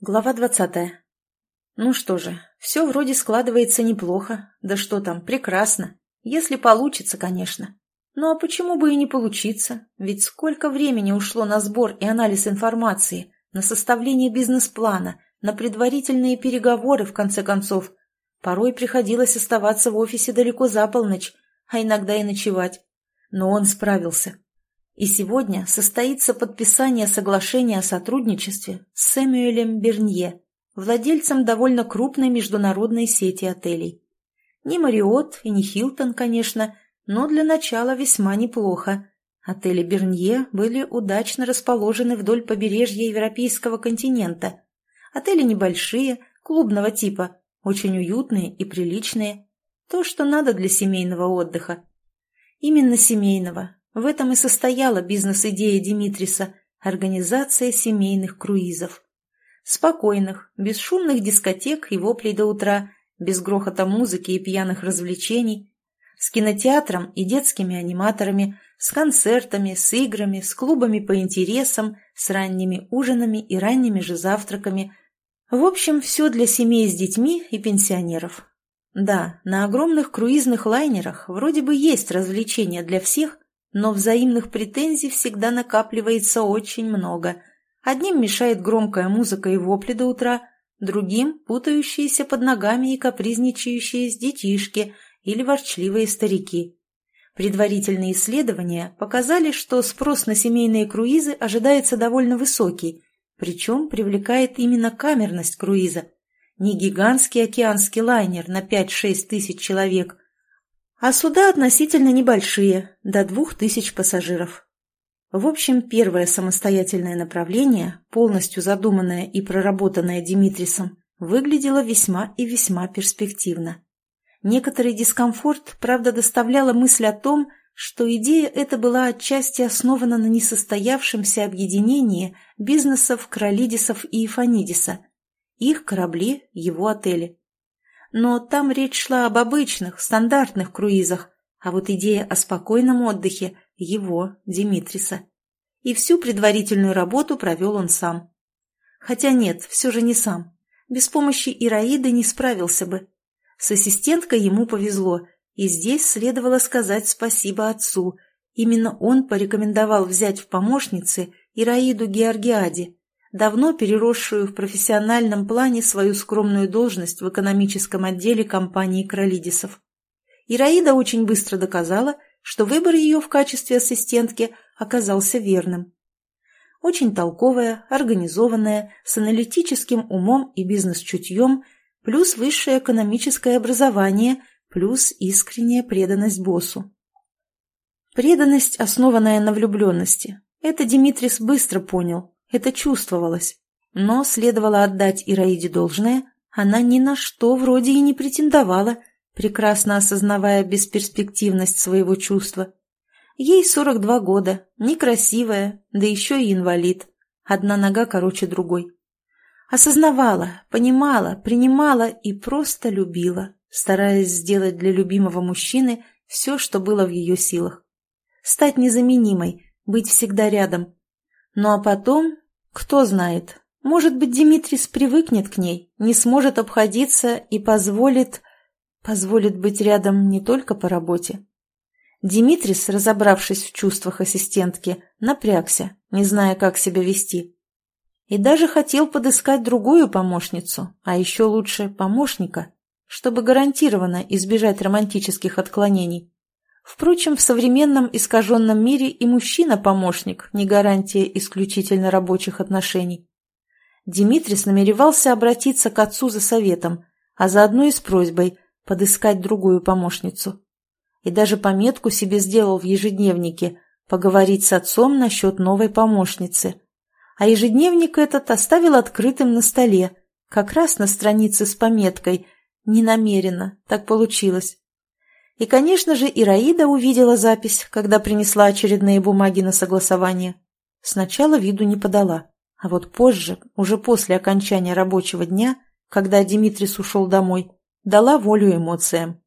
Глава двадцатая. Ну что же, все вроде складывается неплохо. Да что там, прекрасно. Если получится, конечно. Ну а почему бы и не получиться? Ведь сколько времени ушло на сбор и анализ информации, на составление бизнес-плана, на предварительные переговоры, в конце концов. Порой приходилось оставаться в офисе далеко за полночь, а иногда и ночевать. Но он справился. И сегодня состоится подписание соглашения о сотрудничестве с Сэмюэлем Бернье, владельцем довольно крупной международной сети отелей. Не Мариот и не Хилтон, конечно, но для начала весьма неплохо. Отели Бернье были удачно расположены вдоль побережья Европейского континента. Отели небольшие, клубного типа, очень уютные и приличные. То, что надо для семейного отдыха. Именно семейного, в этом и состояла бизнес-идея Димитриса – организация семейных круизов. Спокойных, без шумных дискотек и воплей до утра, без грохота музыки и пьяных развлечений, с кинотеатром и детскими аниматорами, с концертами, с играми, с клубами по интересам, с ранними ужинами и ранними же завтраками. В общем, все для семей с детьми и пенсионеров. Да, на огромных круизных лайнерах вроде бы есть развлечения для всех, но взаимных претензий всегда накапливается очень много. Одним мешает громкая музыка и вопли до утра, другим – путающиеся под ногами и капризничающие детишки или ворчливые старики. Предварительные исследования показали, что спрос на семейные круизы ожидается довольно высокий, причем привлекает именно камерность круиза. Не гигантский океанский лайнер на 5-6 тысяч человек – а суда относительно небольшие, до двух тысяч пассажиров. В общем, первое самостоятельное направление, полностью задуманное и проработанное Димитрисом, выглядело весьма и весьма перспективно. Некоторый дискомфорт, правда, доставляла мысль о том, что идея эта была отчасти основана на несостоявшемся объединении бизнесов Кролидисов и Ифанидиса, их корабли, его отели. Но там речь шла об обычных, стандартных круизах, а вот идея о спокойном отдыхе – его, Димитриса. И всю предварительную работу провел он сам. Хотя нет, все же не сам. Без помощи Ираиды не справился бы. С ассистенткой ему повезло, и здесь следовало сказать спасибо отцу. Именно он порекомендовал взять в помощницы Ираиду Георгиади, давно переросшую в профессиональном плане свою скромную должность в экономическом отделе компании Кролидисов. Ираида очень быстро доказала, что выбор ее в качестве ассистентки оказался верным. Очень толковая, организованная, с аналитическим умом и бизнес-чутьем, плюс высшее экономическое образование, плюс искренняя преданность боссу. Преданность, основанная на влюбленности. Это Димитрис быстро понял, это чувствовалось. Но следовало отдать Ираиде должное, она ни на что вроде и не претендовала, прекрасно осознавая бесперспективность своего чувства. Ей 42 года, некрасивая, да еще и инвалид. Одна нога короче другой. Осознавала, понимала, принимала и просто любила, стараясь сделать для любимого мужчины все, что было в ее силах. Стать незаменимой, быть всегда рядом, ну а потом, кто знает, может быть, Димитрис привыкнет к ней, не сможет обходиться и позволит... позволит быть рядом не только по работе. Димитрис, разобравшись в чувствах ассистентки, напрягся, не зная, как себя вести. И даже хотел подыскать другую помощницу, а еще лучше помощника, чтобы гарантированно избежать романтических отклонений. Впрочем, в современном искаженном мире и мужчина-помощник не гарантия исключительно рабочих отношений. Димитрис намеревался обратиться к отцу за советом, а заодно и с просьбой подыскать другую помощницу. И даже пометку себе сделал в ежедневнике поговорить с отцом насчет новой помощницы. А ежедневник этот оставил открытым на столе, как раз на странице с пометкой «Не намеренно, так получилось». И, конечно же, Ираида увидела запись, когда принесла очередные бумаги на согласование. Сначала виду не подала, а вот позже, уже после окончания рабочего дня, когда Димитрис ушел домой, дала волю эмоциям.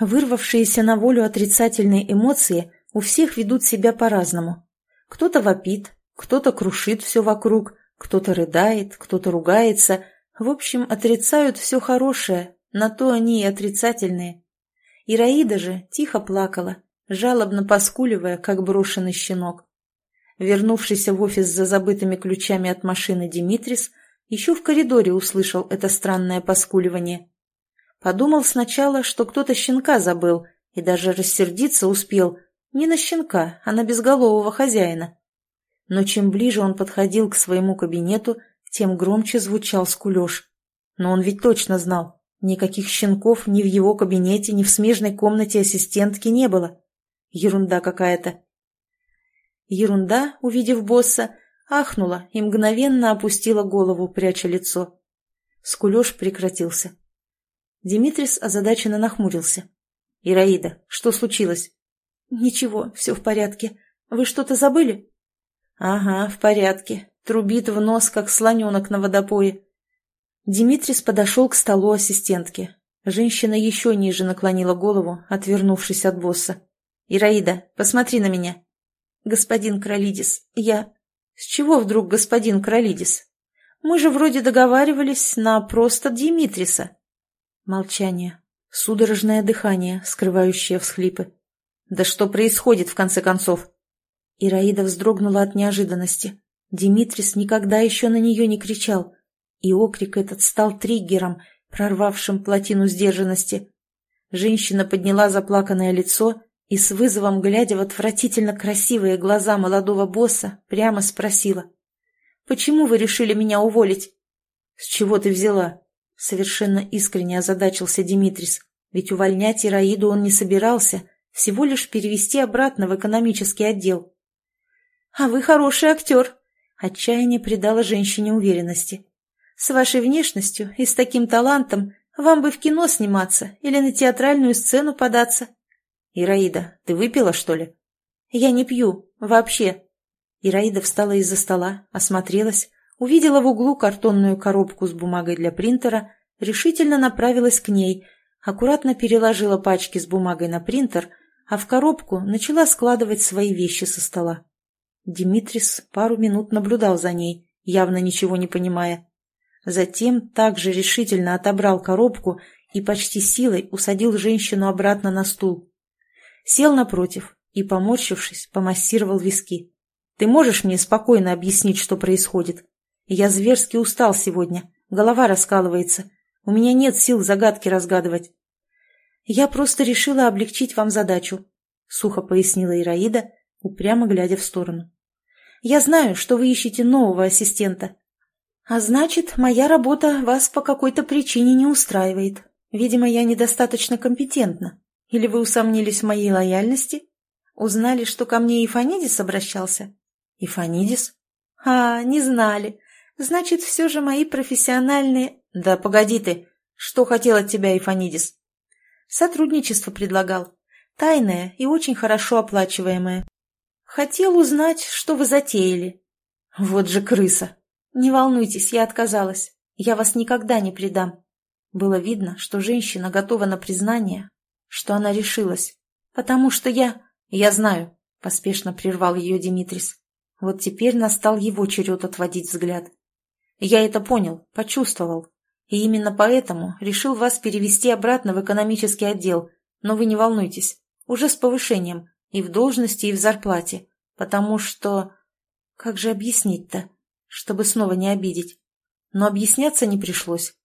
Вырвавшиеся на волю отрицательные эмоции у всех ведут себя по-разному. Кто-то вопит, кто-то крушит все вокруг, Кто-то рыдает, кто-то ругается. В общем, отрицают все хорошее, на то они и отрицательные. Ираида же тихо плакала, жалобно поскуливая, как брошенный щенок. Вернувшийся в офис за забытыми ключами от машины Димитрис еще в коридоре услышал это странное поскуливание. Подумал сначала, что кто-то щенка забыл, и даже рассердиться успел не на щенка, а на безголового хозяина. Но чем ближе он подходил к своему кабинету, тем громче звучал скулеж. Но он ведь точно знал, никаких щенков ни в его кабинете, ни в смежной комнате ассистентки не было. Ерунда какая-то. Ерунда, увидев босса, ахнула и мгновенно опустила голову, пряча лицо. Скулеж прекратился. Димитрис озадаченно нахмурился. «Ираида, что случилось?» «Ничего, все в порядке. Вы что-то забыли?» «Ага, в порядке. Трубит в нос, как слоненок на водопое». Димитрис подошел к столу ассистентки. Женщина еще ниже наклонила голову, отвернувшись от босса. «Ираида, посмотри на меня». «Господин Кролидис, я...» «С чего вдруг господин Кролидис? Мы же вроде договаривались на просто Димитриса». Молчание. Судорожное дыхание, скрывающее всхлипы. «Да что происходит, в конце концов?» Ираида вздрогнула от неожиданности. Димитрис никогда еще на нее не кричал. И окрик этот стал триггером, прорвавшим плотину сдержанности. Женщина подняла заплаканное лицо и с вызовом, глядя в отвратительно красивые глаза молодого босса, прямо спросила. «Почему вы решили меня уволить?» «С чего ты взяла?» Совершенно искренне озадачился Димитрис, ведь увольнять Ираиду он не собирался, всего лишь перевести обратно в экономический отдел. «А вы хороший актер!» Отчаяние придало женщине уверенности. «С вашей внешностью и с таким талантом вам бы в кино сниматься или на театральную сцену податься». «Ираида, ты выпила, что ли?» «Я не пью. Вообще». Ираида встала из-за стола, осмотрелась, увидела в углу картонную коробку с бумагой для принтера, решительно направилась к ней, аккуратно переложила пачки с бумагой на принтер, а в коробку начала складывать свои вещи со стола. Димитрис пару минут наблюдал за ней, явно ничего не понимая. Затем также решительно отобрал коробку и почти силой усадил женщину обратно на стул. Сел напротив и, поморщившись, помассировал виски. «Ты можешь мне спокойно объяснить, что происходит? Я зверски устал сегодня, голова раскалывается, у меня нет сил загадки разгадывать». «Я просто решила облегчить вам задачу», — сухо пояснила Ираида, упрямо глядя в сторону. «Я знаю, что вы ищете нового ассистента. А значит, моя работа вас по какой-то причине не устраивает. Видимо, я недостаточно компетентна. Или вы усомнились в моей лояльности? Узнали, что ко мне Ифанидис обращался? Ифанидис? А, не знали. Значит, все же мои профессиональные... Да погоди ты, что хотел от тебя Ифанидис? Сотрудничество предлагал. Тайное и очень хорошо оплачиваемое. Хотел узнать, что вы затеяли. Вот же крыса. Не волнуйтесь, я отказалась. Я вас никогда не предам. Было видно, что женщина готова на признание, что она решилась. Потому что я... Я знаю, поспешно прервал ее Димитрис. Вот теперь настал его черед отводить взгляд. Я это понял, почувствовал. И именно поэтому решил вас перевести обратно в экономический отдел. Но вы не волнуйтесь. Уже с повышением. И в должности, и в зарплате. Потому что... Как же объяснить-то? Чтобы снова не обидеть. Но объясняться не пришлось.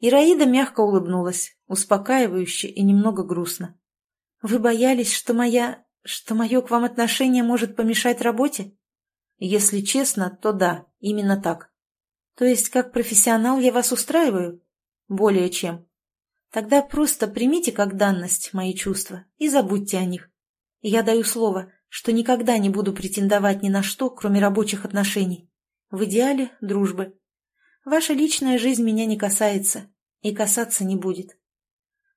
Ираида мягко улыбнулась, успокаивающе и немного грустно. «Вы боялись, что моя... что мое к вам отношение может помешать работе?» «Если честно, то да, именно так. То есть, как профессионал я вас устраиваю?» «Более чем. Тогда просто примите как данность мои чувства и забудьте о них. Я даю слово, что никогда не буду претендовать ни на что, кроме рабочих отношений. В идеале – дружбы. Ваша личная жизнь меня не касается и касаться не будет.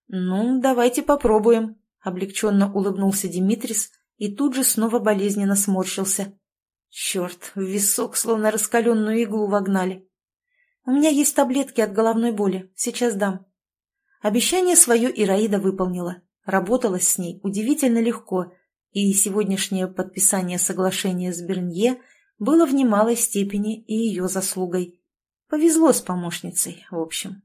«Ну, давайте попробуем», – облегченно улыбнулся Димитрис и тут же снова болезненно сморщился. «Черт, в висок словно раскаленную иглу вогнали. У меня есть таблетки от головной боли, сейчас дам». Обещание свое Ираида выполнила. Работалась с ней удивительно легко, и сегодняшнее подписание соглашения с Бернье было в немалой степени и ее заслугой. Повезло с помощницей, в общем.